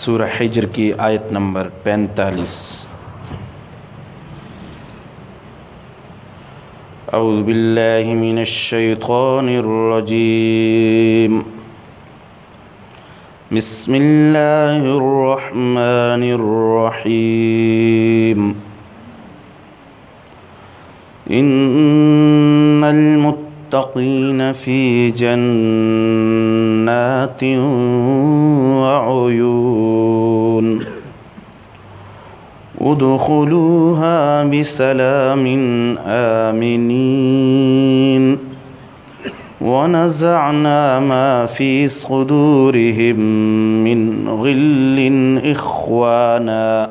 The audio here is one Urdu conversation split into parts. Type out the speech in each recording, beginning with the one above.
سورة حجر کی آیت نمبر پینتالیس۔ أعوذ بالله من الشيطان الرجيم بسم الله الرحمن الرحيم إن المتقین المتقين في جنات وعيون ادخلوها بسلام آمنين. ونزعنا ما في صدورهم من غل إخوانا.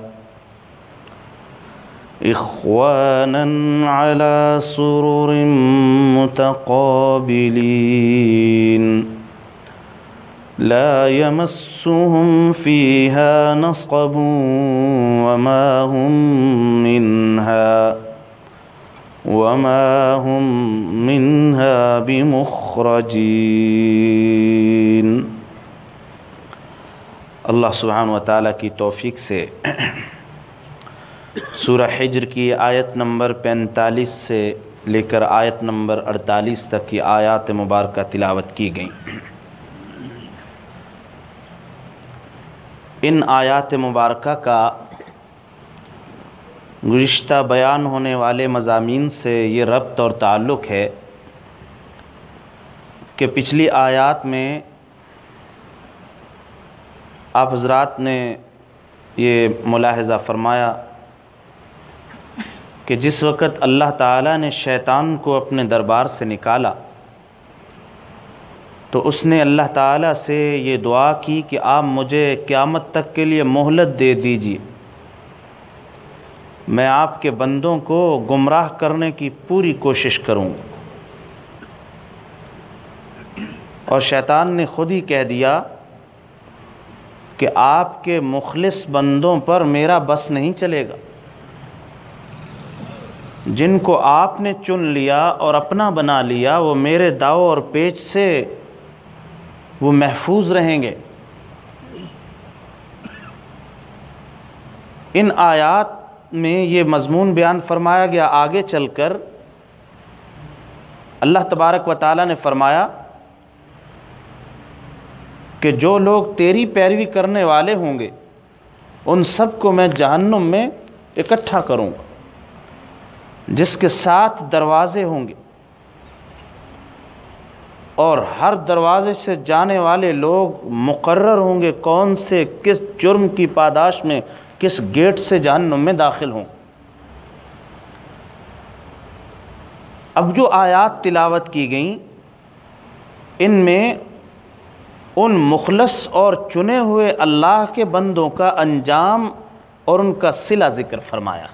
إخوانا على سرر متقابلين. لا يمسهم فيها نصب وما هم منها وما هم منها بمخرجين. اللہ سبحانہ و تعالیٰ کی توفیق سے سورہ حجر کی آیت نمبر پینتالیس سے لے کر آیت نمبر اڑتالیس تک کی آیات مبارکہ تلاوت کی گئیں۔ ان آیات مبارکہ کا گزشتہ بیان ہونے والے مضامین سے یہ ربط اور تعلق ہے کہ پچھلی آیات میں آپ حضرات نے یہ ملاحظہ فرمایا کہ جس وقت اللہ تعالیٰ نے شیطان کو اپنے دربار سے نکالا تو اس نے اللہ تعالیٰ سے یہ دعا کی کہ آپ مجھے قیامت تک کے لیے مہلت دے دیجیے۔ میں آپ کے بندوں کو گمراہ کرنے کی پوری کوشش کروں۔ گا اور شیطان نے خود ہی کہہ دیا کہ آپ کے مخلص بندوں پر میرا بس نہیں چلے گا۔ جن کو آپ نے چن لیا اور اپنا بنا لیا، وہ میرے داؤ اور پیچ سے وہ محفوظ رہیں گے۔ ان آیات میں یہ مضمون بیان فرمایا گیا۔ آگے چل کر اللہ تبارک و تعالیٰ نے فرمایا کہ جو لوگ تیری پیروی کرنے والے ہوں گے، ان سب کو میں جہنم میں اکٹھا کروں گا، جس کے ساتھ دروازے ہوں گے۔ اور ہر دروازے سے جانے والے لوگ مقرر ہوں گے کون سے کس جرم کی پاداش میں کس گیٹ سے جہنم میں داخل ہوں۔ اب جو آیات تلاوت کی گئیں، ان میں ان مخلص اور چنے ہوئے اللہ کے بندوں کا انجام اور ان کا صلہ ذکر فرمایا۔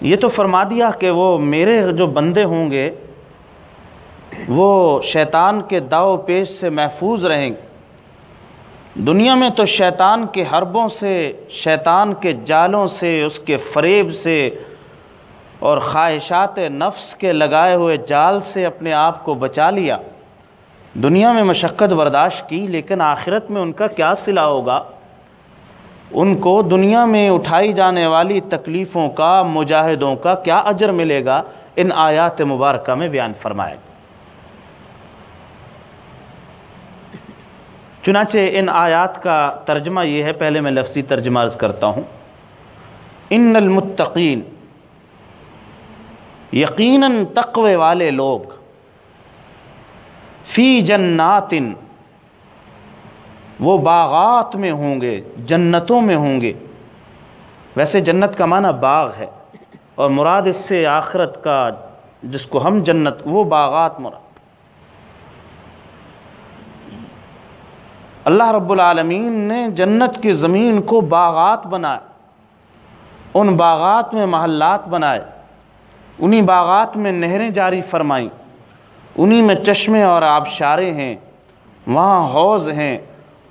یہ تو فرما دیا کہ وہ میرے جو بندے ہوں گے وہ شیطان کے داؤ پیش سے محفوظ رہیں گے۔ دنیا میں تو شیطان کے حربوں سے، شیطان کے جالوں سے، اس کے فریب سے اور خواہشات نفس کے لگائے ہوئے جال سے اپنے آپ کو بچا لیا۔ دنیا میں مشقت برداشت کی، لیکن آخرت میں ان کا کیا صلہ ہوگا؟ ان کو دنیا میں اٹھائی جانے والی تکلیفوں کا، مجاہدوں کا کیا اجر ملے گا؟ ان آیات مبارکہ میں بیان فرمائے۔ گا چنانچہ ان آیات کا ترجمہ یہ ہے، پہلے میں لفظی ترجمہ عرض کرتا ہوں۔ ان المتقین، یقیناً تقوی والے لوگ، فی جنات وہ باغات میں ہوں گے، جنتوں میں ہوں گے۔ ویسے جنت کا معنی باغ ہے، اور مراد اس سے آخرت کا، جس کو ہم جنت، وہ باغات مراد۔ اللہ رب العالمین نے جنت کی زمین کو باغات بنایا ان باغات میں محلات بنائے، انہی باغات میں نہریں جاری فرمائیں، انہی میں چشمے اور آبشارے ہیں، وہاں حوض ہیں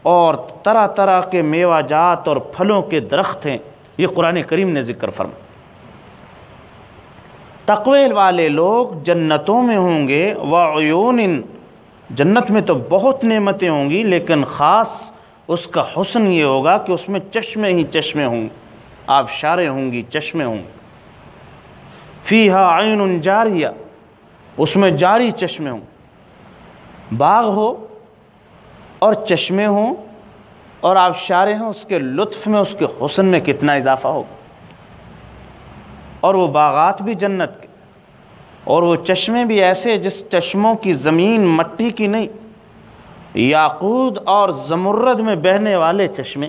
اور طرح طرح کے میوہ جات اور پھلوں کے درخت ہیں۔ یہ قرآن کریم نے ذکر فرما تقوی والے لوگ جنتوں میں ہوں گے، وعیون جنت میں تو بہت نعمتیں ہوں گی، لیکن خاص اس کا حسن یہ ہوگا کہ اس میں چشمے ہی چشمے ہوں۔ آپ شارے ہوں گی، چشمے ہوں۔ فی ہا عین جاریہ، اس میں جاری چشمے ہوں۔ باغ ہو اور چشمے ہوں اور آپ شارے ہوں، اس کے لطف میں، اس کے حسن میں کتنا اضافہ ہوگا۔ اور وہ باغات بھی جنت کے۔ اور وہ چشمے بھی ایسے جس چشموں کی زمین مٹی کی نہیں یاقود اور زمرد میں بہنے والے چشمے۔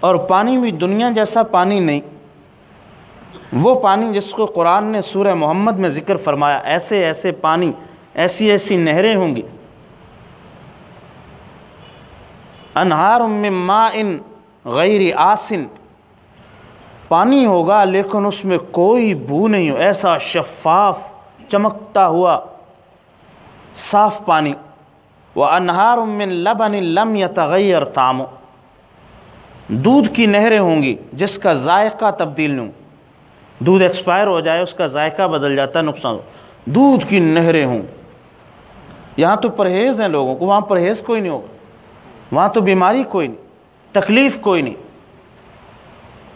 اور پانی بھی دنیا جیسا پانی نہیں، وہ پانی جس کو قرآن نے سورہ محمد میں ذکر فرمایا، ایسے ایسے پانی، ایسی ایسی نہریں ہوں گی۔ انہار من ماء غیر آسن پانی ہوگا، لیکن اس میں کوئی بو نہیں ہو۔ ایسا شفاف چمکتا ہوا صاف پانی۔ وہ انہار من لبن لم یتغیر تام دودھ کی نہریں ہوں گی، جس کا ذائقہ تبدیل نہیں دودھ ایکسپائر ہو جائے، اس کا ذائقہ بدل جاتا ہے، نقصان دودھ کی نہریں ہوں۔ یہاں تو پرہیز ہیں لوگوں کو، وہاں پرہیز کوئی نہیں ہوگا۔ وہاں تو بیماری کوئی نہیں، تکلیف کوئی نہیں۔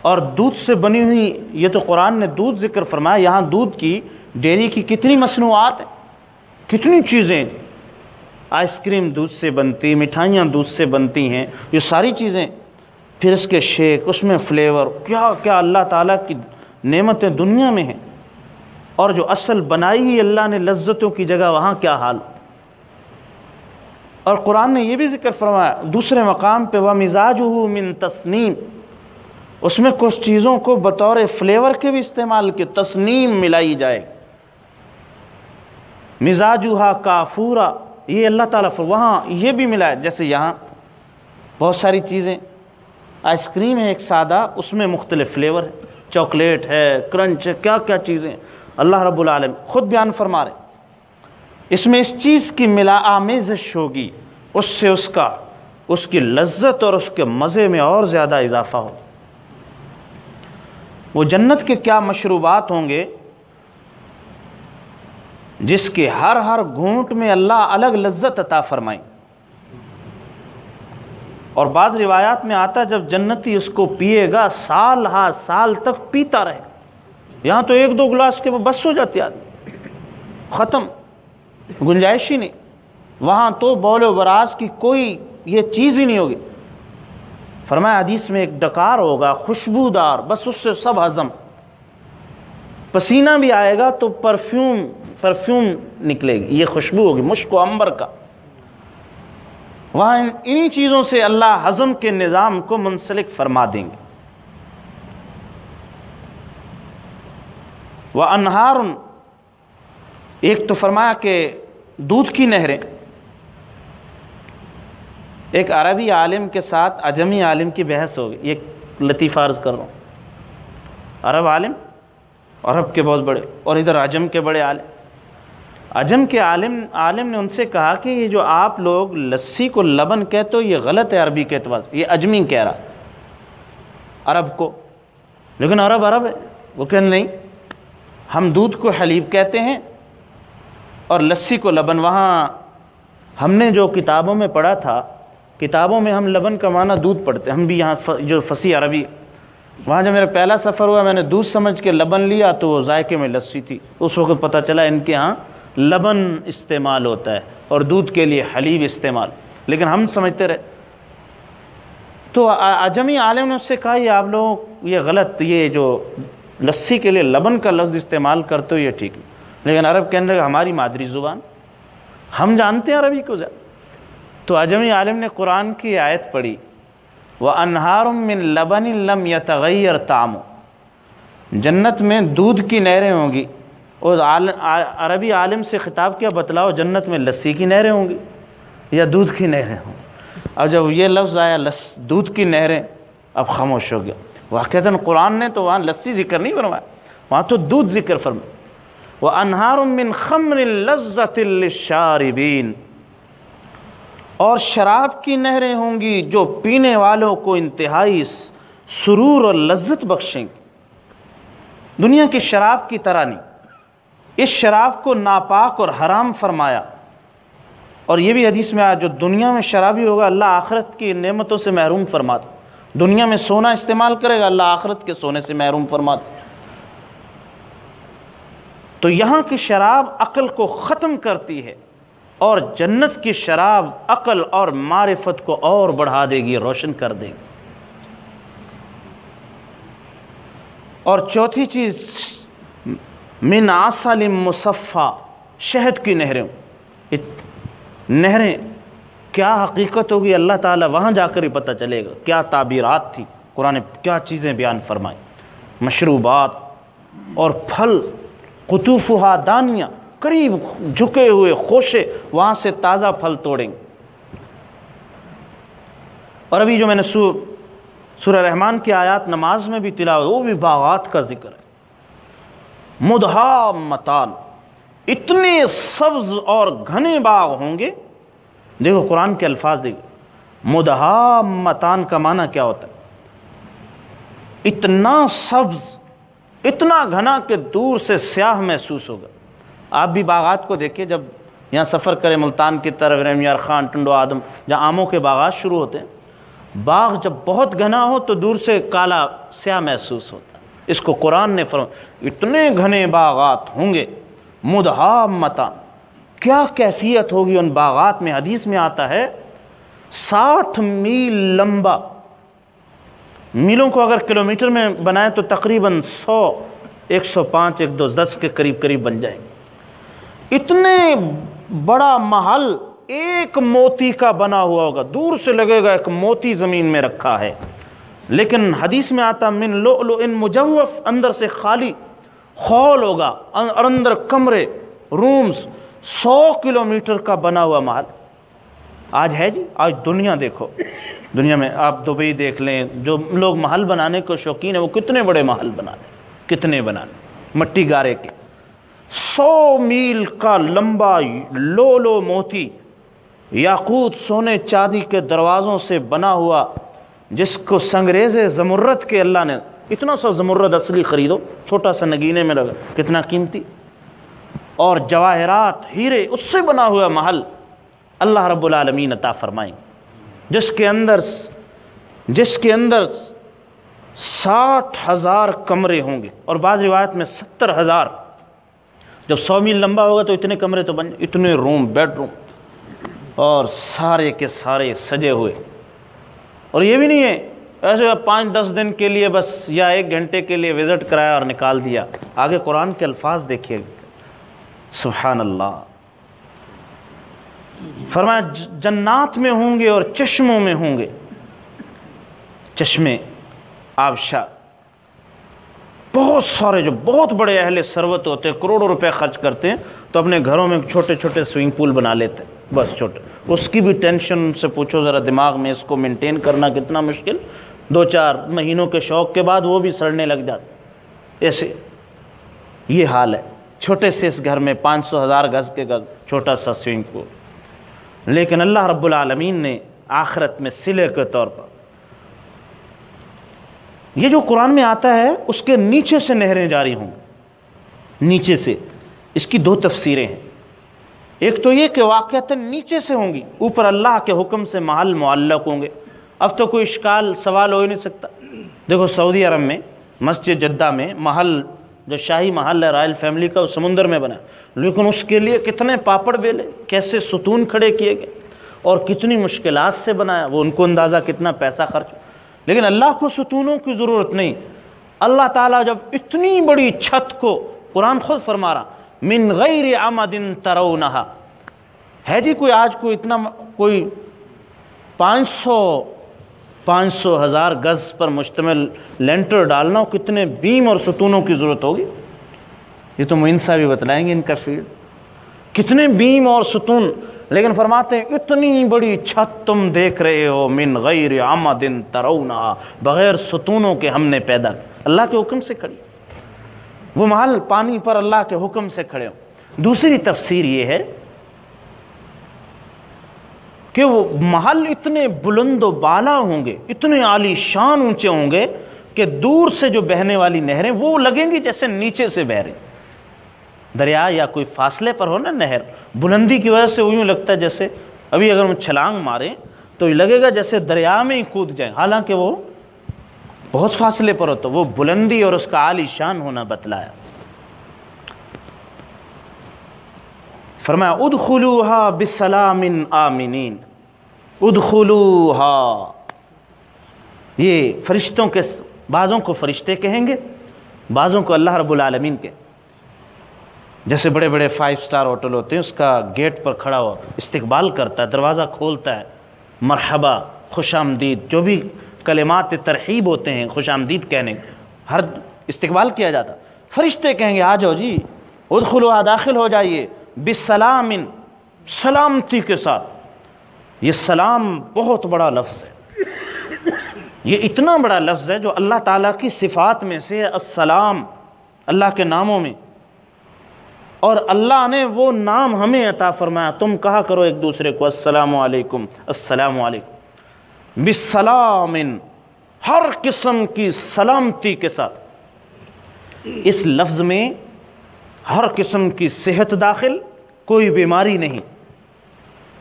اور دودھ سے بنی ہوئی یہ تو قرآن نے دودھ ذکر فرمایا، یہاں دودھ کی، ڈیری کی کتنی مصنوعات ہیں، کتنی چیزیں آئس کریم دودھ سے بنتی، مٹھائیاں دودھ سے بنتی ہیں، یہ ساری چیزیں پھر اس کے شیک، اس میں فلیور، کیا کیا اللہ تعالیٰ کی نعمتیں دنیا میں ہیں۔ اور جو اصل بنائی ہی اللہ نے لذتوں کی جگہ، وہاں کیا حال؟ اور قرآن نے یہ بھی ذکر فرمایا، دوسرے مقام پہ وہ مزاج ہو من تسنیم اس میں کچھ چیزوں کو بطور فلیور کے بھی استعمال کے تسنیم ملائی جائے۔ مزاجوہا کافورا، یہ اللہ تعالیٰ وہاں یہ بھی ملا ہے، جیسے یہاں بہت ساری چیزیں۔ آئس کریم ہے ایک سادہ، اس میں مختلف فلیور ہے۔ چاکلیٹ ہے، کرنچ ہے، کیا کیا چیزیں اللہ رب العالم خود بیان فرما رہے اس میں اس چیز کی ملا آمیزش ہوگی، اس سے اس کا، اس کی لذت اور اس کے مزے میں اور زیادہ اضافہ ہو وہ جنت کے کیا مشروبات ہوں گے جس کے ہر ہر گھونٹ میں اللہ الگ لذت عطا فرمائیں۔ اور بعض روایات میں آتا جب جنتی اس کو پیے گا، سال ہا سال تک پیتا رہے۔ یہاں تو ایک دو گلاس کے بس ہو جاتی آدمی ختم، گنجائش ہی نہیں۔ وہاں تو بول و براز کی کوئی یہ چیز ہی نہیں ہوگی۔ فرمایا حدیث میں ایک ڈکار ہوگا، خوشبودار، بس اس سے سب ہضم۔ پسینہ بھی آئے گا تو پرفیوم پرفیوم نکلے گی، یہ خوشبو ہوگی، مشک و امبر کا۔ وہاں انہی چیزوں سے اللہ ہضم کے نظام کو منسلک فرما دیں گے۔ وہ انہار ایک تو فرمایا کہ دودھ کی نہریں۔ ایک عربی عالم کے ساتھ اجمی عالم کی بحث ہوگی یہ لطیفہ عرض کر رہا ہوں۔ عرب عالم، عرب کے بہت بڑے، اور ادھر عجم کے بڑے عالم۔ عجم کے عالم عالم نے ان سے کہا کہ یہ جو آپ لوگ لسی کو لبن کہتے ہو، یہ غلط ہے عربی کے اعتبار سے۔ یہ اجمی کہہ رہا عرب کو۔ لیکن عرب عرب ہے۔ وہ کہ نہیں ہم دودھ کو حلیب کہتے ہیں اور لسی کو لبن۔ وہاں ہم نے جو کتابوں میں پڑھا تھا کتابوں میں ہم لبن کا معنی دودھ پڑھتے ہم بھی یہاں جو فصیح عربی، وہاں جب میرا پہلا سفر ہوا، میں نے دودھ سمجھ کے لبن لیا تو وہ ذائقے میں لسی تھی۔ اس وقت پتہ چلا ان کے ہاں لبن استعمال ہوتا ہے اور دودھ کے لیے حلیب استعمال۔ لیکن ہم سمجھتے رہے۔ تو اجمی عالم نے اس سے کہا، یہ آپ لوگ یہ غلط، یہ جو لسی کے لیے لبن کا لفظ استعمال کرتے ہو، یہ ٹھیک لیکن عرب کے اندر ہماری مادری زبان، ہم جانتے ہیں عربی کو زیادہ۔ تو اجمی عالم نے قرآن کی آیت پڑھی وہ انہار من لبن لم یتغیر تام جنت میں دودھ کی نہریں ہوں گی۔ اور عربی عالم سے خطاب کیا، بتلاؤ جنت میں لسی کی نہریں ہوں گی یا دودھ کی نہریں ہوں۔ اب جب یہ لفظ آیا، لس، دودھ کی نہریں، اب خاموش ہو گیا۔ واقعتاً قرآن نے تو وہاں لسی ذکر نہیں فرمایا، وہاں تو دودھ ذکر فرمایا۔ وہ انہار من خمر لذت الشاربین اور شراب کی نہریں ہوں گی جو پینے والوں کو انتہائی سرور اور لذت بخشیں گی۔ دنیا کی شراب کی طرح نہیں۔ اس شراب کو ناپاک اور حرام فرمایا۔ اور یہ بھی حدیث میں آیا، جو دنیا میں شرابی ہوگا، اللہ آخرت کی نعمتوں سے محروم فرماتا۔ دنیا میں سونا استعمال کرے گا، اللہ آخرت کے سونے سے محروم فرماتا۔ تو یہاں کی شراب عقل کو ختم کرتی ہے۔ اور جنت کی شراب عقل اور معرفت کو اور بڑھا دے گی، روشن کر دے گی۔ اور چوتھی چیز، من آسال مصفہ شہد کی نہریں۔ نہریں کیا حقیقت ہوگی؟ اللہ تعالیٰ وہاں جا کر ہی پتہ چلے گا۔ کیا تعبیرات تھی؟ قرآن کیا چیزیں بیان فرمائیں؟ مشروبات اور پھل قطوفہ دانیاں۔ قریب جھکے ہوئے خوشے وہاں سے تازہ پھل توڑیں گے۔ اور ابھی جو میں نے سورہ رحمان کی آیات نماز میں بھی تلاوت، وہ بھی باغات کا ذکر ہے۔ مدہا متان اتنے سبز اور گھنے باغ ہوں گے۔ دیکھو قرآن کے الفاظ دیکھو۔ مدہا متان کا معنی کیا ہوتا ہے؟ اتنا سبز، اتنا گھنا کہ دور سے سیاہ محسوس ہوگا۔ آپ بھی باغات کو دیکھیں، جب یہاں سفر کریں ملتان کی طرف رحمیار خان، ٹنڈو آدم، جہاں آموں کے باغات شروع ہوتے ہیں، باغ جب بہت گھنا ہو تو دور سے کالا سیاہ محسوس ہوتا ہے۔ اس کو قرآن نے فرم اتنے گھنے باغات ہوں گے مدہا متان کیا کیفیت ہوگی ان باغات میں؟ حدیث میں آتا ہے، ساٹھ میل لمبا۔ میلوں کو اگر کلومیٹر میں بنائیں تو تقریباً سو، ایک سو پانچ، ایک دو دس کے قریب قریب بن جائیں گے۔ اتنے بڑا محل ایک موتی کا بنا ہوا ہوگا۔ دور سے لگے گا ایک موتی زمین میں رکھا ہے۔ لیکن حدیث میں آتا من لو ان مجوف، اندر سے خالی خول ہوگا۔ اور اندر کمرے، رومز، سو کلومیٹر کا بنا ہوا محل۔ آج ہے جی آج دنیا دیکھو۔ دنیا میں آپ دبئی دیکھ لیں، جو لوگ محل بنانے کو شوقین ہیں، وہ کتنے بڑے محل بنا لیں، کتنے بنا لیں۔ مٹی گارے کے۔ سو میل کا لمبا لو لو موتی یاقوت سونے چاندی کے دروازوں سے بنا ہوا، جس کو سنگریز زمرت کے اللہ نے اتنا سا زمرت اصلی خریدو، چھوٹا سا نگینے میں لگا، کتنا قیمتی۔ اور جواہرات، ہیرے، اس سے بنا ہوا محل اللہ رب العالمین عطا فرمائیں۔ جس کے اندر جس کے اندر ساٹھ ہزار کمرے ہوں گے۔ اور بعض روایت میں ستر ہزار۔ جب سو میل لمبا ہوگا تو اتنے کمرے تو بن اتنے روم بیڈ روم اور سارے کے سارے سجے ہوئے۔ اور یہ بھی نہیں ہے، ایسے پانچ دس دن کے لیے بس یا ایک گھنٹے کے لیے وزٹ کرایا اور نکال دیا۔ آگے قرآن کے الفاظ دیکھیے۔ سبحان اللہ فرمایا جنات میں ہوں گے اور چشموں میں ہوں گے۔ چشمے آبشا بہت سارے جو بہت بڑے اہل سروت ہوتے ہیں، کروڑوں روپے خرچ کرتے ہیں، تو اپنے گھروں میں چھوٹے چھوٹے سوئنگ پول بنا لیتے ہیں، بس چھوٹے۔ اس کی بھی ٹینشن سے پوچھو ذرا دماغ میں اس کو مینٹین کرنا کتنا مشکل۔ دو چار مہینوں کے شوق کے بعد وہ بھی سڑنے لگ جاتے ایسے۔ یہ حال ہے۔ چھوٹے سے اس گھر میں پانچ سو ہزار گز کے گز، چھوٹا سا سوئنگ پول۔ لیکن اللہ رب العالمین نے آخرت میں سلے کے طور پر یہ جو قرآن میں آتا ہے، اس کے نیچے سے نہریں جاری ہوں۔ نیچے سے۔ اس کی دو تفسیریں ہیں۔ ایک تو یہ کہ واقعات نیچے سے ہوں گی۔ اوپر اللہ کے حکم سے محل معلق ہوں گے۔ اب تو کوئی اشکال، سوال ہو ہی نہیں سکتا۔ دیکھو، سعودی عرب میں، مسجد جدہ میں محل، جو شاہی محل ہے، رائل فیملی کا، وہ سمندر میں بنا۔ لیکن اس کے لیے کتنے پاپڑ بیلے، کیسے ستون کھڑے کیے گئے؟ اور کتنی مشکلات سے بنایا۔ وہ ان کو اندازہ کتنا پیسہ خرچ لیکن اللہ کو ستونوں کی ضرورت نہیں۔ اللہ تعالیٰ جب اتنی بڑی چھت کو قرآن خود فرما رہا، من غیر آمد ترونہا۔ ہے جی کوئی آج کوئی اتنا کوئی پانچ سو پانچ سو ہزار گز پر مشتمل لینٹر ڈالنا ہو، کتنے بیم اور ستونوں کی ضرورت ہوگی؟ یہ تو معینسا بھی بتلائیں گے ان کا فیلڈ کتنے بیم اور ستون لیکن فرماتے ہیں، اتنی بڑی چھت تم دیکھ رہے ہو، من غیر آمد ترونا، بغیر ستونوں کے ہم نے پیدا اللہ کے حکم سے کھڑی۔ وہ محل پانی پر اللہ کے حکم سے کھڑے ہوں۔ دوسری تفسیر یہ ہے کہ وہ محل اتنے بلند و بالا ہوں گے، اتنے عالی شان اونچے ہوں گے کہ دور سے جو بہنے والی نہریں وہ لگیں گی جیسے نیچے سے بہ رہی دریا یا کوئی فاصلے پر ہو نا نہر، بلندی کی وجہ سے وہ یوں لگتا ہے جیسے ابھی اگر ہم چھلانگ ماریں تو لگے گا جیسے دریا میں ہی کود جائیں۔ حالانکہ وہ بہت فاصلے پر ہو تو وہ بلندی اور اس کا عالی شان ہونا بتلایا۔ فرمایا، ادخلوها بسلام آمنین۔ ادخلوها۔ یہ فرشتوں کے، بعضوں کو فرشتے کہیں گے، بعضوں کو اللہ رب العالمین کے۔ جیسے بڑے بڑے فائیو سٹار ہوٹل ہوتے ہیں، اس کا گیٹ پر کھڑا ہوا استقبال کرتا ہے، دروازہ کھولتا ہے، مرحبا، خوش آمدید، جو بھی کلمات ترحیب ہوتے ہیں، خوش آمدید کہنے، ہر استقبال کیا جاتا فرشتے کہیں گے، آ جاؤ جی ادخلوا، داخل ہو جائیے، بسلام، سلامتی کے ساتھ۔ یہ سلام بہت بڑا لفظ ہے۔ یہ اتنا بڑا لفظ ہے جو اللہ تعالیٰ کی صفات میں سے السلام، اللہ کے ناموں میں۔ اور اللہ نے وہ نام ہمیں عطا فرمایا۔ تم کہا کرو ایک دوسرے کو، السلام علیکم السلام علیکم۔ بسلام ہر قسم کی سلامتی کے ساتھ۔ اس لفظ میں ہر قسم کی صحت داخل، کوئی بیماری نہیں۔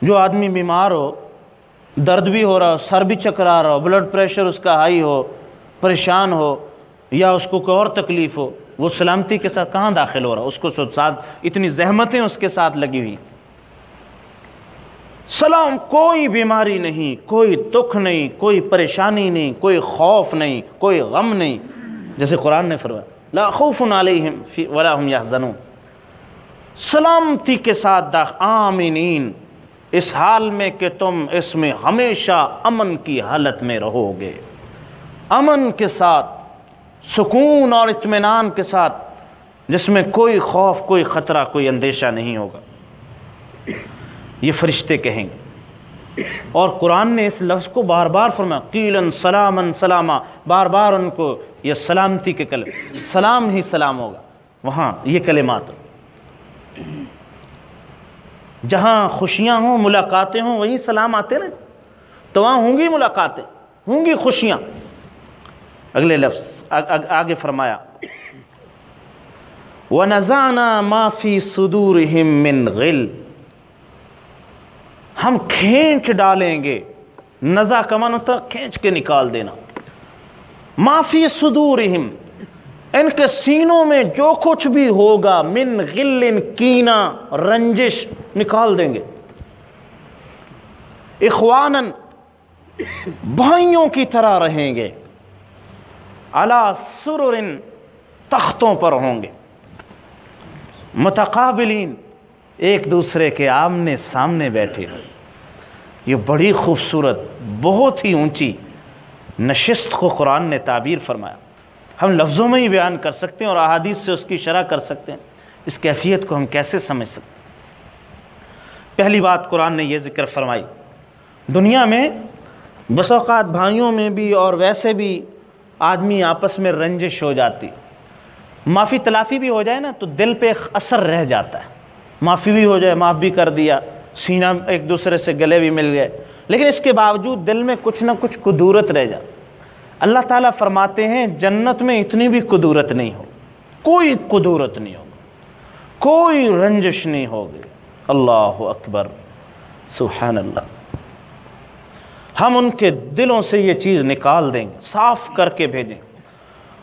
جو آدمی بیمار ہو، درد بھی ہو رہا ہو، سر بھی چکرا رہا ہو بلڈ پریشر اس کا ہائی ہو، پریشان ہو، یا اس کو کوئی اور تکلیف ہو وہ سلامتی کے ساتھ کہاں داخل ہو رہا اس کو ساتھ اتنی زحمتیں اس کے ساتھ لگی ہوئی۔ سلام، کوئی بیماری نہیں، کوئی دکھ نہیں، کوئی پریشانی نہیں، کوئی خوف نہیں، کوئی غم نہیں۔ جیسے قرآن نے فرمایا، لا خوف علیہم ولا هم يحزنون سلامتی کے ساتھ داخ، آمینین۔ اس حال میں کہ تم اس میں ہمیشہ امن کی حالت میں رہو گے۔ امن کے ساتھ سکون اور اطمینان کے ساتھ جس میں کوئی خوف، کوئی خطرہ، کوئی اندیشہ نہیں ہوگا۔ یہ فرشتے کہیں گے۔ اور قرآن نے اس لفظ کو بار بار فرمایا قیلن سلامن سلامہ بار بار ان کو یہ سلامتی کے کلم سلام ہی سلام ہوگا۔ وہاں یہ کلمات جہاں خوشیاں ہوں، ملاقاتیں ہوں، وہیں سلام آتے نا تو وہاں ہوں گی ملاقاتیں، ہوں گی خوشیاں۔ اگلے لفظ آگے فرمایا، وَنَزَعْنَا مَا فِي صُدُورِهِم مِّن غِلْ۔ ہم کھینچ ڈالیں گے نزا کمن ہوتا کھینچ کے نکال دینا۔ ما فی صدورہم ان کے سینوں میں جو کچھ بھی ہوگا، من غل، کینا، رنجش، نکال دیں گے۔ اخوانن بھائیوں کی طرح رہیں گے۔ علا سرر تختوں پر ہوں گے۔ متقابلین ایک دوسرے کے آمنے سامنے بیٹھے یہ بڑی خوبصورت، بہت ہی اونچی نشست کو قرآن نے تعبیر فرمایا۔ ہم لفظوں میں ہی بیان کر سکتے ہیں اور احادیث سے اس کی شرح کر سکتے ہیں۔ اس کیفیت کو ہم کیسے سمجھ سکتے ہیں؟ پہلی بات قرآن نے یہ ذکر فرمائی۔ دنیا میں بس اوقات بھائیوں میں بھی اور ویسے بھی آدمی آپس میں رنجش ہو جاتی۔ معافی تلافی بھی ہو جائے نا تو دل پہ اثر رہ جاتا ہے۔ معافی بھی ہو جائے، معاف بھی کر دیا، سینہ ایک دوسرے سے گلے بھی مل گئے۔ لیکن اس کے باوجود دل میں کچھ نہ کچھ قدورت رہ جاتا اللہ تعالیٰ فرماتے ہیں، جنت میں اتنی بھی قدورت نہیں ہو کوئی قدورت نہیں ہوگا کوئی رنجش نہیں ہوگی۔ اللہ اکبر۔ سبحان اللہ۔ ہم ان کے دلوں سے یہ چیز نکال دیں گے صاف کر کے بھیجیں۔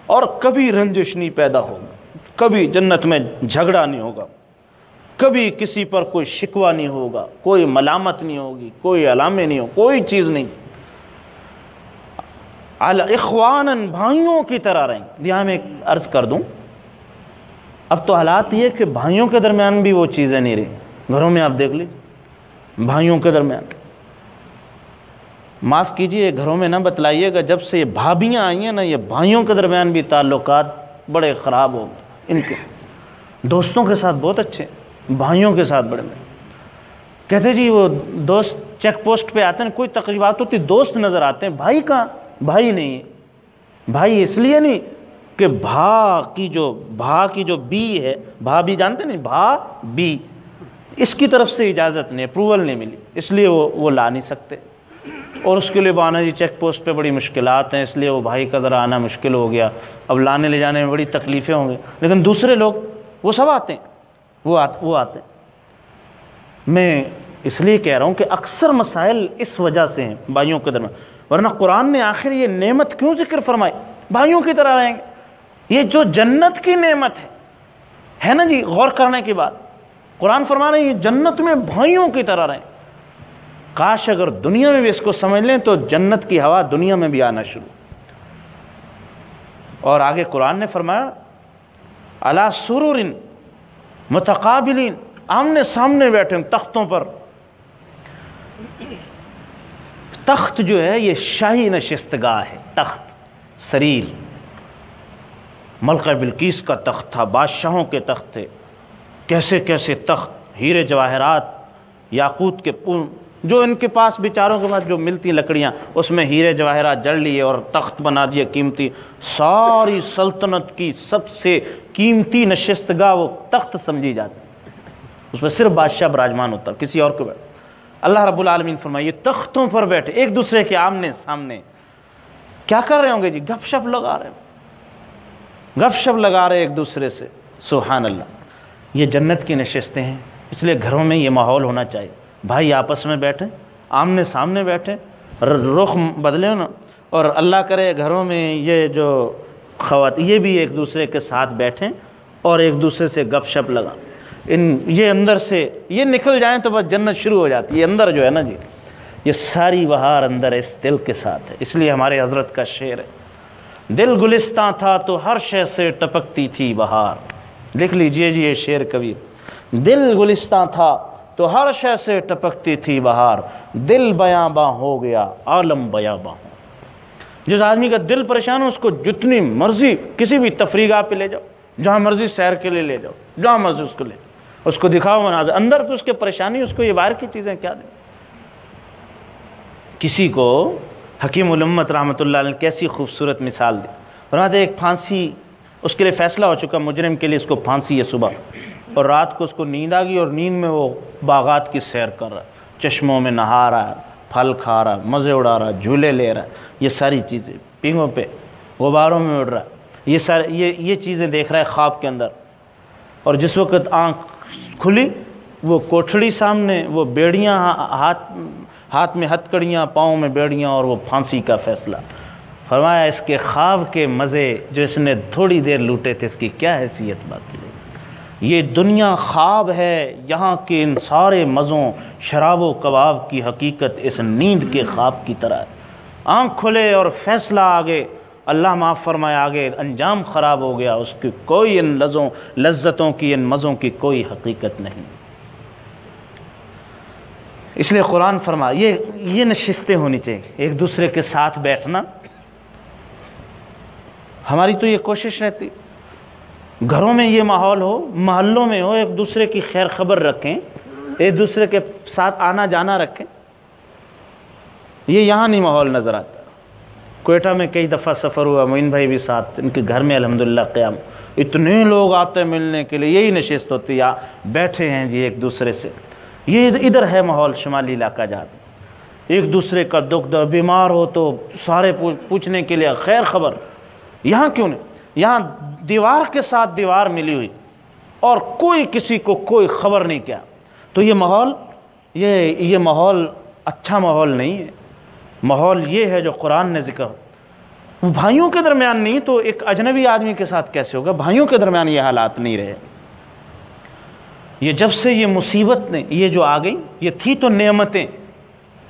اور کبھی رنجش نہیں پیدا ہوگا، کبھی جنت میں جھگڑا نہیں ہوگا، کبھی کسی پر کوئی شکوہ نہیں ہوگا، کوئی ملامت نہیں ہوگی، کوئی علامے نہیں ہو، کوئی چیز نہیں۔ اخوان بھائیوں کی طرح رہیں۔ یہاں میں عرض کر دوں۔ اب تو حالات یہ کہ بھائیوں کے درمیان بھی وہ چیزیں نہیں رہی گھروں میں آپ دیکھ لی بھائیوں کے درمیان۔ معاف کیجیے، گھروں میں نہ بتلائیے گا، جب سے یہ بھابیاں آئی ہیں نا، یہ بھائیوں کے درمیان بھی تعلقات بڑے خراب ہو گئے، ان کے۔ دوستوں کے ساتھ بہت اچھے بھائیوں کے ساتھ بڑے۔ میں کہتے جی وہ دوست چیک پوسٹ پہ آتے ہیں، کوئی تقریبات ہوتی، دوست نظر آتے ہیں، بھائی کہاں؟ بھائی نہیں بھائی اس لیے نہیں کہ بھا کی جو، بھا کی جو بی ہے، بھا بھی جانتے نہیں، بھا بی۔ اس کی طرف سے اجازت نہیں، اپروول نہیں ملی، اس لیے وہ وہ لا نہیں سکتے۔ اور اس کے لیے آنا جی چیک پوسٹ پہ بڑی مشکلات ہیں، اس لیے وہ بھائی کا ذرا آنا مشکل ہو گیا۔ اب لانے لے جانے میں بڑی تکلیفیں ہوں گی۔ لیکن دوسرے لوگ وہ سب آتے ہیں، وہ آتے وہ آتے ہیں۔ میں اس لیے کہہ رہا ہوں کہ اکثر مسائل اس وجہ سے ہیں بھائیوں کے درمیان۔ ورنہ قرآن نے آخر یہ نعمت کیوں ذکر فرمائی؟ بھائیوں کی طرح رہیں گے۔ یہ جو جنت کی نعمت ہے ہے نا جی؟ غور کرنے کی بات۔ قرآن فرما رہے ہیں، یہ جنت میں بھائیوں کی طرح رہیں۔ کاش اگر دنیا میں بھی اس کو سمجھ لیں تو جنت کی ہوا دنیا میں بھی آنا شروع۔ اور آگے قرآن نے فرمایا اللہ سرور متقابلین آمنے سامنے بیٹھے تختوں پر۔ تخت جو ہے، یہ شاہی نشستگاہ ہے۔ تخت سریر ملکہ بلکیس کا تخت تھا، بادشاہوں کے تخت تھے۔ کیسے کیسے تخت، ہیرے جواہرات، یاقوت کے جو ان کے پاس بیچاروں کے پاس جو ملتی لکڑیاں، اس میں ہیرے جواہرات جڑ لیے اور تخت بنا دیے قیمتی۔ ساری سلطنت کی سب سے قیمتی نشستگاہ وہ تخت سمجھی جاتی۔ اس میں صرف بادشاہ براجمان ہوتا، کسی اور کو بیٹھ۔ اللہ رب العالمین فرمائے، یہ تختوں پر بیٹھے ایک دوسرے کے آمنے سامنے۔ کیا کر رہے ہوں گے جی؟ گپ شپ لگا رہے ہیں گپ شپ لگا رہے ایک دوسرے سے۔ سبحان اللہ، یہ جنت کی نشستیں ہیں، اس لیے گھروں میں یہ ماحول ہونا چاہیے۔ بھائی آپس میں بیٹھیں، آمنے سامنے بیٹھیں، رخ بدلے نا، اور اللہ کرے گھروں میں یہ جو خوات، یہ بھی ایک دوسرے کے ساتھ بیٹھیں اور ایک دوسرے سے گپ شپ لگا۔ ان، یہ اندر سے، یہ نکل جائیں تو بس جنت شروع ہو جاتی ہے۔ اندر جو ہے نا جی یہ ساری بہار اندر اس دل کے ساتھ ہے۔ اس لیے ہمارے حضرت کا شعر ہے۔ دل گلستان تھا تو ہر شے سے ٹپکتی تھی بہار۔ لکھ لیجیے جی یہ شعر کبھی دل گلستان تھا تو ہر شے سے ٹپکتی تھی بہار۔ دل بیاں باں ہو گیا، عالم بیاں باں۔ ہو جس آدمی کا دل پریشان ہو اس کو جتنی مرضی کسی بھی تفریح پہ لے جاؤ، جہاں مرضی سیر کے لیے لے جاؤ، جہاں مرضی اس کو لے اس کو دکھاؤ مناظر۔ اندر تو اس کے پریشانی، اس کو یہ باہر کی چیزیں کیا دیں؟ کسی کو حکیم الامت رحمۃ اللہ علیہ کیسی خوبصورت مثال دی۔ رات ایک پھانسی، اس کے لیے فیصلہ ہو چکا، مجرم کے لیے اس کو پھانسی ہے صبح۔ اور رات کو اس کو نیند آ گئی اور نیند میں وہ باغات کی سیر کر رہا ہے۔ چشموں میں نہا رہا ہے، پھل کھا رہا ہے، مزے اڑا رہا ہے، جھولے لے رہا ہے۔ یہ ساری چیزیں پینگوں پہ، غباروں میں اڑ رہا ہے۔ یہ سارے یہ یہ چیزیں دیکھ رہا ہے خواب کے اندر۔ اور جس وقت آنکھ کھلی، وہ کوٹھڑی سامنے، وہ بیڑیاں ہاتھ ہاتھ میں ہتھ کڑیاں پاؤں میں بیڑیاں اور وہ پھانسی کا فیصلہ۔ فرمایا، اس کے خواب کے مزے جو اس نے تھوڑی دیر لوٹے تھے، اس کی کیا حیثیت بات یہ دنیا خواب ہے، یہاں کے ان سارے مزوں، شراب و کباب کی حقیقت اس نیند کے خواب کی طرح ہے۔ آنکھ کھلے اور فیصلہ آگے، اللہ معاف فرمائے، آگے انجام خراب ہو گیا، اس کی کوئی ان لذوں، لذتوں کی، ان مزوں کی کوئی حقیقت نہیں۔ اس لیے قرآن فرما، یہ یہ نشستیں ہونی چاہیے، ایک دوسرے کے ساتھ بیٹھنا۔ ہماری تو یہ کوشش رہتی۔ گھروں میں یہ ماحول ہو، محلوں میں ہو، ایک دوسرے کی خیر خبر رکھیں، ایک دوسرے کے ساتھ آنا جانا رکھیں، یہ یہاں نہیں ماحول نظر آتا۔ کوئٹہ میں کئی دفعہ سفر ہوا، معین بھائی بھی ساتھ، ان کے گھر میں الحمدللہ قیام۔ اتنے لوگ آتے ہیں ملنے کے لیے، یہی نشست ہوتی یا بیٹھے ہیں جی ایک دوسرے سے۔ یہ ادھر ہے ماحول، شمالی علاقہ جات ایک دوسرے کا دکھ در بیمار ہو تو سارے پوچھنے کے لیے خیر خبر۔ یہاں کیوں نہیں؟ یہاں دیوار کے ساتھ دیوار ملی ہوئی اور کوئی کسی کو کوئی خبر نہیں کیا۔ تو یہ ماحول، یہ یہ ماحول اچھا ماحول نہیں ہے۔ ماحول یہ ہے جو قرآن نے ذکر وہ بھائیوں کے درمیان نہیں، تو ایک اجنبی آدمی کے ساتھ کیسے ہوگا؟ بھائیوں کے درمیان یہ حالات نہیں رہے۔ یہ جب سے یہ مصیبت نے، یہ جو آ گئی، یہ تھی تو نعمتیں۔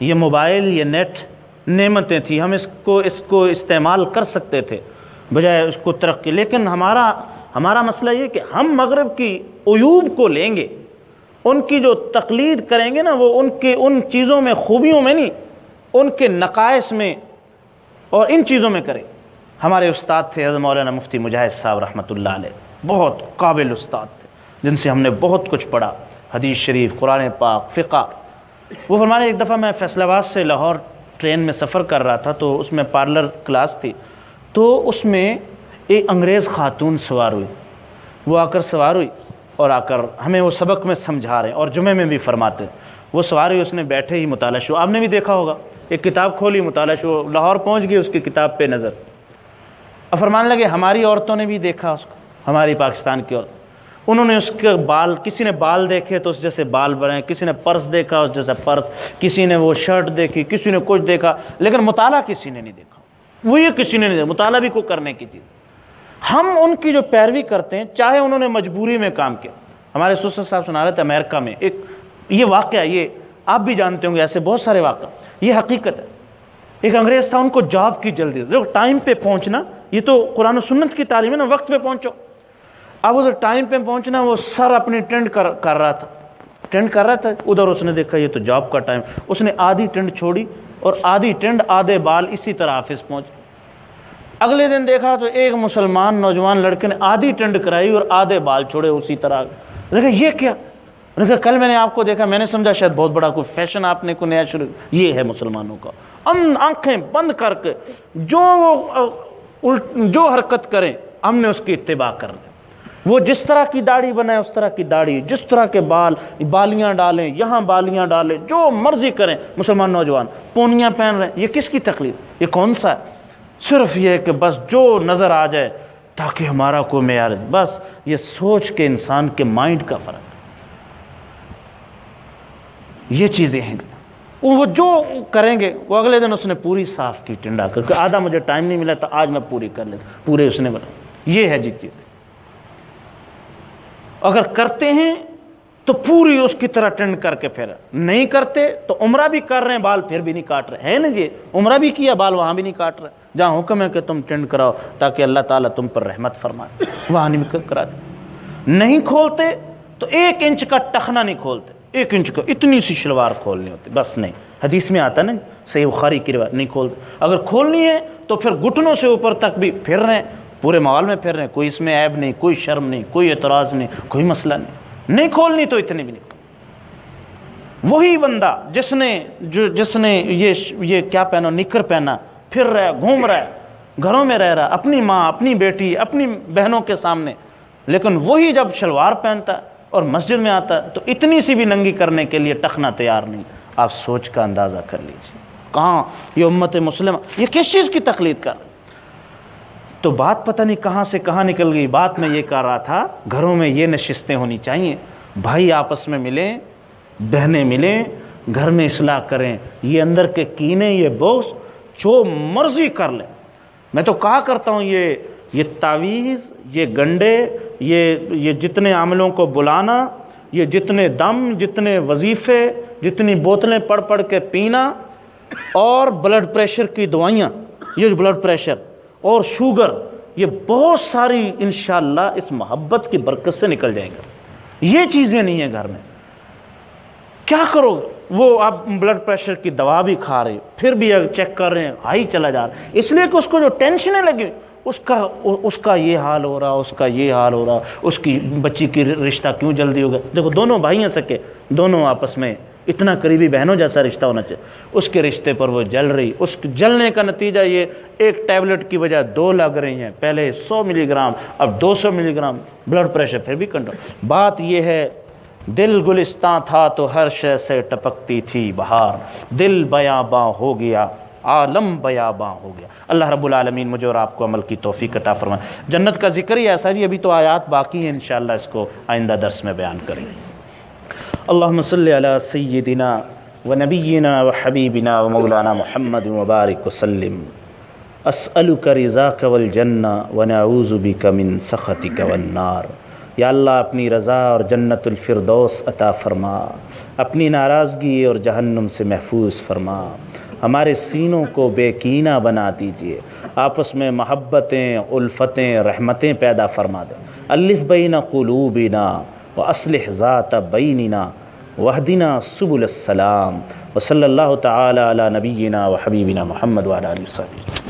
یہ موبائل، یہ نیٹ نعمتیں تھیں۔ ہم اس کو اس کو استعمال کر سکتے تھے۔ بجائے اس کو ترقی۔ لیکن ہمارا ہمارا مسئلہ یہ کہ ہم مغرب کی عیوب کو لیں گے۔ ان کی جو تقلید کریں گے نا، وہ ان کے ان چیزوں میں خوبیوں میں نہیں، ان کے نقائص میں اور ان چیزوں میں کرے ہمارے استاد تھے، حضرت مولانا مفتی مجاہد صاحب رحمۃ اللہ علیہ۔ بہت قابل استاد تھے، جن سے ہم نے بہت کچھ پڑھا۔ حدیث شریف، قرآن پاک، فقہ۔ وہ ہمارے ایک دفعہ میں فیصل آباد سے لاہور ٹرین میں سفر کر رہا تھا تو اس میں پارلر کلاس تھی۔ تو اس میں ایک انگریز خاتون سوار ہوئی۔ وہ آ کر سوار ہوئی اور آ کر ہمیں وہ سبق میں سمجھا رہے ہیں اور جمعے میں بھی فرماتے وہ سوار ہوئی، اس نے بیٹھے ہی مطالعہ شو آپ نے بھی دیکھا ہوگا، ایک کتاب کھولی، مطالعہ شو لاہور پہنچ گئی، اس کی کتاب پہ نظر۔ اب فرمانے لگے، ہماری عورتوں نے بھی دیکھا اس کو، ہماری پاکستان کی عورت۔ انہوں نے اس کے بال، کسی نے بال دیکھے تو اس جیسے بال بنے، کسی نے پرس دیکھا اس جیسے پرس، کسی نے وہ شرٹ دیکھی، کسی نے کچھ دیکھا، لیکن مطالعہ کسی نے نہیں دیکھا۔ وہ یہ کسی نے نہیں دیکھا مطالعہ بھی کو کرنے کی تھی ہم ان کی جو پیروی کرتے ہیں، چاہے انہوں نے مجبوری میں کام کیا۔ ہمارے سسر صاحب سنا رہے تھے امریکہ میں ایک، یہ واقعہ یہ آپ بھی جانتے ہوں گے، ایسے بہت سارے واقعہ۔ یہ حقیقت ہے۔ ایک انگریز تھا، ان کو جاب کی جلدی۔ جو ٹائم پہ پہنچنا، یہ تو قرآن و سنت کی تعلیم ہے نا، وقت پہ پہنچو۔ اب ادھر ٹائم پہ پہنچنا، وہ سر اپنی ٹینڈ کر کر رہا تھا۔ ٹینڈ کر رہا تھا، ادھر اس نے دیکھا، یہ تو جاب کا ٹائم۔ اس نے آدھی ٹینڈ چھوڑی اور آدھی ٹینڈ آدھے بال اسی طرح آفس پہنچ۔ اگلے دن دیکھا تو ایک مسلمان نوجوان لڑکے نے آدھی ٹینڈ کرائی اور آدھے بال چھوڑے اسی طرح۔ دیکھا یہ کیا؟ دیکھا کل میں نے آپ کو دیکھا، میں نے سمجھا شاید بہت بڑا کوئی فیشن آپ نے کو نیا شروع۔ یہ ہے مسلمانوں کا۔ ان آنکھیں بند کر کے جو جو حرکت کریں، ہم نے اس کی اتباع کرنا وہ جس طرح کی داڑھی بنائے اس طرح کی داڑھی، جس طرح کے بال، بالیاں ڈالیں، یہاں بالیاں ڈالیں، جو مرضی کریں۔ مسلمان نوجوان، پونیاں پہن رہے ہیں، یہ کس کی تکلیف؟ یہ کون سا ہے؟ صرف یہ کہ بس جو نظر آ جائے، تاکہ ہمارا کوئی معیار بس یہ سوچ کے انسان کے مائنڈ کا فرق یہ چیزیں ہیں۔ وہ جو کریں گے، وہ اگلے دن اس نے پوری صاف کی، ٹنڈا کر کے۔ آدھا مجھے ٹائم نہیں ملا، تو آج میں پوری کر لیتا پورے اس نے بنا۔ یہ ہے جی چیز۔ اگر کرتے ہیں تو پوری اس کی طرح ٹینڈ کر کے پھر نہیں کرتے تو عمرہ بھی کر رہے ہیں، بال پھر بھی نہیں کاٹ رہے۔ ہے نا جی؟ عمرہ بھی کیا، بال وہاں بھی نہیں کاٹ رہے۔ جہاں حکم ہے کہ تم ٹینڈ کراؤ تاکہ اللہ تعالیٰ تم پر رحمت فرمائے۔ وہاں نہیں کرا دے نہیں کھولتے تو ایک انچ کا ٹخنا نہیں کھولتے۔ ایک انچ کا، اتنی سی شلوار کھولنی ہوتی، بس نہیں۔ حدیث میں آتا نا جی، صحیح بخاری کی روایت، نہیں کھولتے۔ اگر کھولنی ہے تو پھر گھٹنوں سے اوپر تک بھی پھر رہے۔ ہیں پورے ماحول میں پھر رہے ہیں، کوئی اس میں عیب نہیں، کوئی شرم نہیں، کوئی اعتراض نہیں، کوئی مسئلہ نہیں۔ نہیں کھولنی تو اتنی بھی نہیں۔ وہی بندہ جس نے جو جس نے یہ یہ کیا پہنا، نکر پہنا، پھر رہا، گھوم رہا ہے، گھروں میں رہ رہا، اپنی ماں، اپنی بیٹی، اپنی بہنوں کے سامنے۔ لیکن وہی جب شلوار پہنتا ہے اور مسجد میں آتا ہے تو اتنی سی بھی ننگی کرنے کے لیے ٹخنا تیار نہیں۔ آپ سوچ کا اندازہ کر لیجیے کہاں یہ امت مسلم یہ کس چیز کی تقلید کر رہے تو بات پتہ نہیں کہاں سے کہاں نکل گئی۔ بات میں یہ کر رہا تھا، گھروں میں یہ نشستیں ہونی چاہیے۔ بھائی آپس میں ملیں، بہنیں ملیں، گھر میں اصلاح کریں، یہ اندر کے کینے، یہ بوس، جو مرضی کر لیں۔ میں تو کہا کرتا ہوں، یہ یہ تعویذ، یہ گنڈے، یہ یہ جتنے عملوں کو بلانا، یہ جتنے دم، جتنے وظیفے، جتنی بوتلیں پڑھ پڑھ کے پینا اور بلڈ پریشر کی دوائیاں۔ یہ بلڈ پریشر اور شوگر، یہ بہت ساری انشاءاللہ اس محبت کی برکت سے نکل جائیں گے یہ چیزیں نہیں ہیں گھر میں۔ کیا کرو؟ وہ آپ بلڈ پریشر کی دوا بھی کھا رہے پھر بھی اگر چیک کر رہے ہیں، ہائی چلا جا رہا ہے۔ اس لیے کہ اس کو جو ٹینشنیں لگی اس کا اس کا یہ حال ہو رہا، اس کا یہ حال ہو رہا، اس کی بچی کی رشتہ کیوں جلدی ہو گیا؟ دیکھو، دونوں بھائی ہیں سکے، دونوں آپس میں اتنا قریبی بہنوں جیسا رشتہ ہونا چاہیے۔ اس کے رشتے پر وہ جل رہی۔ اس جلنے کا نتیجہ یہ ایک ٹیبلٹ کی وجہ دو لگ رہی ہیں۔ پہلے سو ملی گرام، اب دو سو ملی گرام۔ بلڈ پریشر پھر بھی کنٹرول۔ بات یہ ہے، دل گلستان تھا تو ہر شے سے ٹپکتی تھی بہار۔ دل بیاں باں ہو گیا، عالم بیاباں ہو گیا۔ اللہ رب العالمین مجھے اور آپ کو عمل کی توفیق عطا فرمائے۔ جنت کا ذکر ہی ایسا جی ابھی تو آیات باقی ہیں، انشاءاللہ اس کو آئندہ درس میں بیان کریں گے۔ اللہم صلی علی سیدنا و نبینا و حبیبنا و مولانا محمد مبارک وسلم اسألک رضاک والجنہ و نعوذ بک من سخطک والنار یا اللہ اپنی رضا اور جنت الفردوس عطا فرما. اپنی ناراضگی اور جہنم سے محفوظ فرما. ہمارے سینوں کو بے کینہ بنا دیجیے آپس میں محبتیں، الفتیں، رحمتیں پیدا فرما دیں الف بین قلوبنا و اسلح ذات بیننا وحدینہ سب السلام و صلی اللہ تعالی علی نبینا و حبیبنا محمد علیہ وسلم